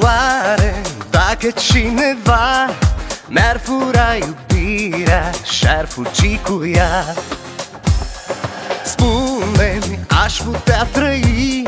Oare dacă cineva Mi-ar fura iubirea Și-ar fugi cu ea. Spune-mi, aș putea trăi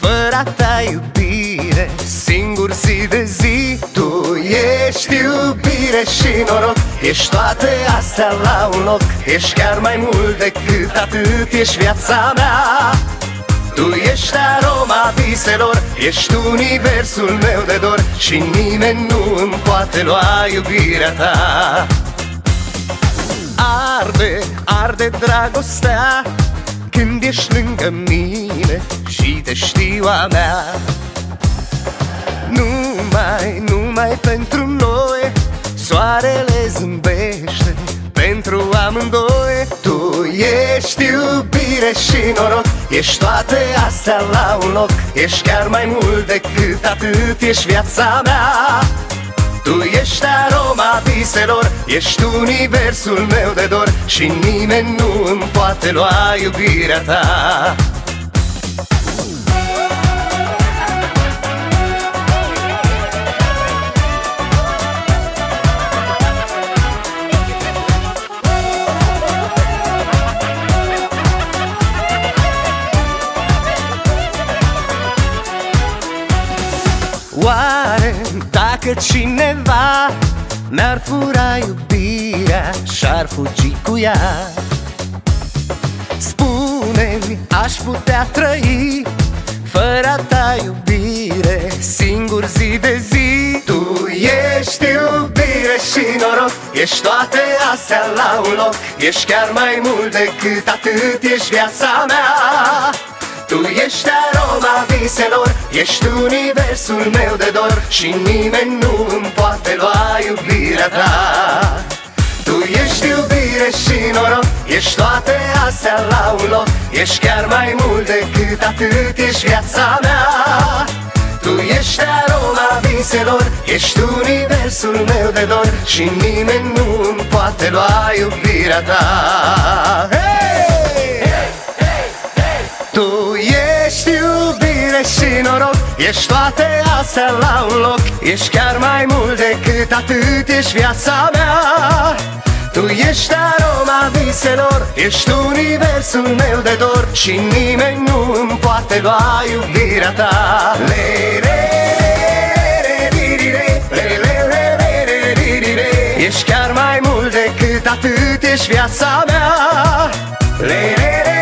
Fără a ta iubire Singur zi de zi. Tu ești iubire și noroc Ești toate astea la un loc. Ești chiar mai mult decât atât Ești viața mea tu ești aroma viselor Ești universul meu de dor Și nimeni nu îmi poate lua iubirea ta. Arde, arde dragostea Când ești lângă mine Și te știu a mea. Numai, numai pentru noi Soarele zâmbește pentru amândoi. Tu ești iubire și noroc. Ești toate astea la un loc. Ești chiar mai mult decât atât. Ești viața mea. Tu ești aroma viselor. Ești universul meu de dor. Și nimeni nu îmi poate lua iubirea ta Oare dacă cineva Mi-ar fura iubirea Și-ar fugi cu ea? Spune-mi, aș putea trăi Fără a ta iubire Singur zi de zi. Tu ești iubire și noroc Ești toate astea la un loc. Ești chiar mai mult decât atât Ești viața mea. Tu ești aroma viselor Ești universul meu de dor Și nimeni nu îmi poate lua iubirea ta. Tu ești iubire și noroc Ești toate astea la un loc. Ești chiar mai mult decât atât Ești viața mea. Tu ești aroma viselor Ești universul meu de dor Și nimeni nu îmi poate lua iubirea ta. Hey! Și noroc. Ești toate astea la un loc. Ești chiar mai mult decât atât. Ești viața mea. Tu ești aroma viselor. Ești universul meu de dor. Și nimeni nu îmi poate lua iubirea ta. Le, re, Ești chiar mai mult decât atât. Ești viața mea. Le, re, Și